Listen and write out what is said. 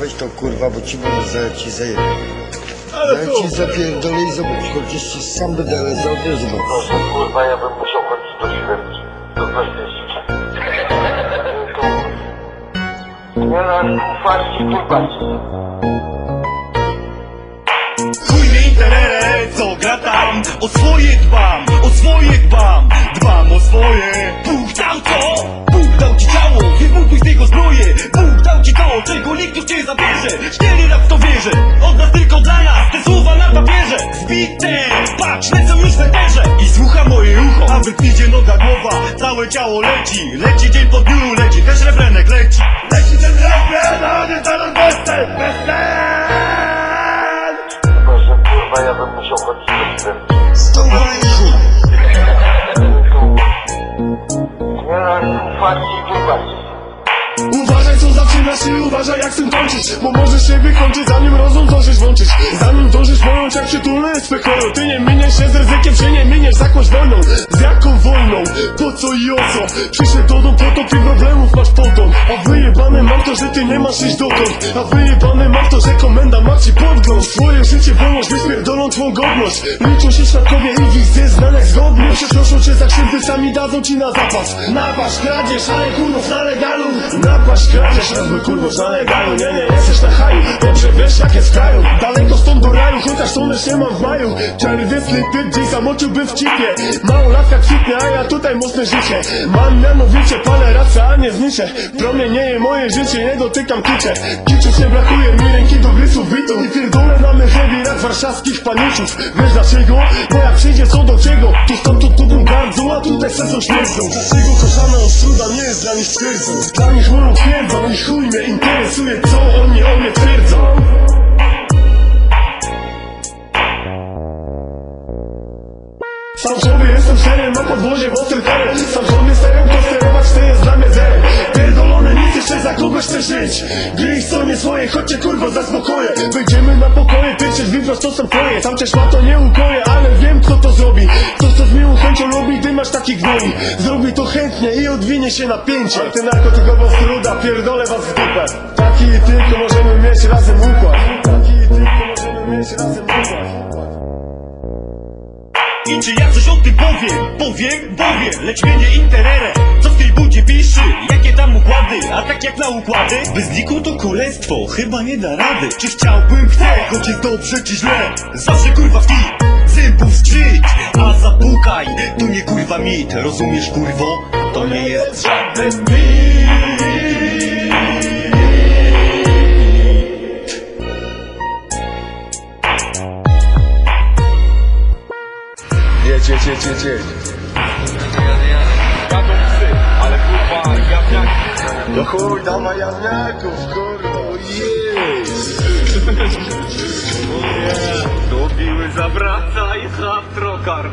weź to kurwa, bo ci może za ci zajebie. Ale Ja ci zapierdolę i zobacz, chociaż ci sam będę lezał, to zobacz. Proszę, kurwa, ja bym musiał chodzić do śmierci. To zaświecić. Nie no, farci dubać. Chuj mnie interere, co gra tam O swoje dbam, o swoje dbam Dbam o swoje Bóg dał co? Bóg dał ci ciało, wybuduj z niego zbroję Całe ciało leci, leci dzień po dniu Leci też refrenek, leci Leci ten refren, a nie zaraz bezsen, bezsen Proszę, kurwa, ja bym musiał chodzić. Stąpaj chuj. Nie no, farci dubać. Uważaj co zaczynasz i uważaj jak z tym kończysz. Bo możesz się wykończyć zanim rozum zdążysz włączyć. Zanim zdążysz pojąć jak przytulny jest pokoju Ty nie miniesz się z ryzykiem, czy nie miniesz z jakąś Z jaką wojną? Po co i o co? Przyszedł do domu po to, ty problemów masz potąd A wyjebane mam to, że ty nie masz iść dokąd A wyjebane mam to, że komenda ma ci podgląd. Twoje życie wolność, wyspierdolą twą godność. Liczą się świadkowie i ich się proszą cię za krzywdy, sami dadzą ci na zapas. Napaść, kradzież, ale kurwów na legalu Napaść, kradzież, rozwój kurwów na legalu Nie, nie, jesteś na haju, dobrze wiesz jak jest w kraju. Daleko stąd do raju, chociaż słonecz nie mam w maju. Czerwie slipy, gdzieś zamoczyłbym w cipie. Małolatka kwitnie, a ja tutaj mocne życie. Mam mianowicie, palę racę, a nie zniszę Promienieje moje życie, nie dotykam kicze Kiczu nie brakuje mi ręki do grysów bitu I pierdolę rap warszawskich paniczów. Wiesz dlaczego? Bo jak przyjdzie co do czego Tu stąd tu tubą gardzą, a tutaj sesą śmierdzą Dlaczego kochana ostruda nie jest dla nich twierdzą? Dla nich moją twierdzą i chuj mnie interesuje co oni o mnie twierdzą Jestem serem na podwozie w ostrym terenie Sam sobie serem to sterować to jest dla mnie zerem Pierdolone nic jeszcze za kogoś chcę żyć Gry są nie swoje, chodźcie kurwo za spokoje Wyjdziemy na pokoje, pieczyć wybrać to są twoje. Sam też ma to nie ukoje, ale wiem kto to zrobi. To z miłą chęcią robi, ty masz taki gnoi Zrobi to chętnie i odwinie się napięcie Ty narkotykowa struda, pierdolę was w dupę. Taki i tylko możemy mieć razem układ. Taki i tylko możemy mieć razem układ I czy ja coś o tym powiem? Powiem, powiem, lecz mnie nie interere Co w tej budzie piszy? Jakie tam układy? A tak jak na układy? Bez liku to królestwo, chyba nie da rady Czy chciałbym, chcę, choć jest dobrze czy źle Zawsze kurwa w kij, zębów skrzyć A zapukaj, to nie kurwa mit Rozumiesz kurwo? To nie jest żaden mit Jedź, jedź, jedź. Jadą psy, ale kurwa, jawniaki No chuj, dawaj jawniaków, kurwa, jest! Do piły zawraca i za trokar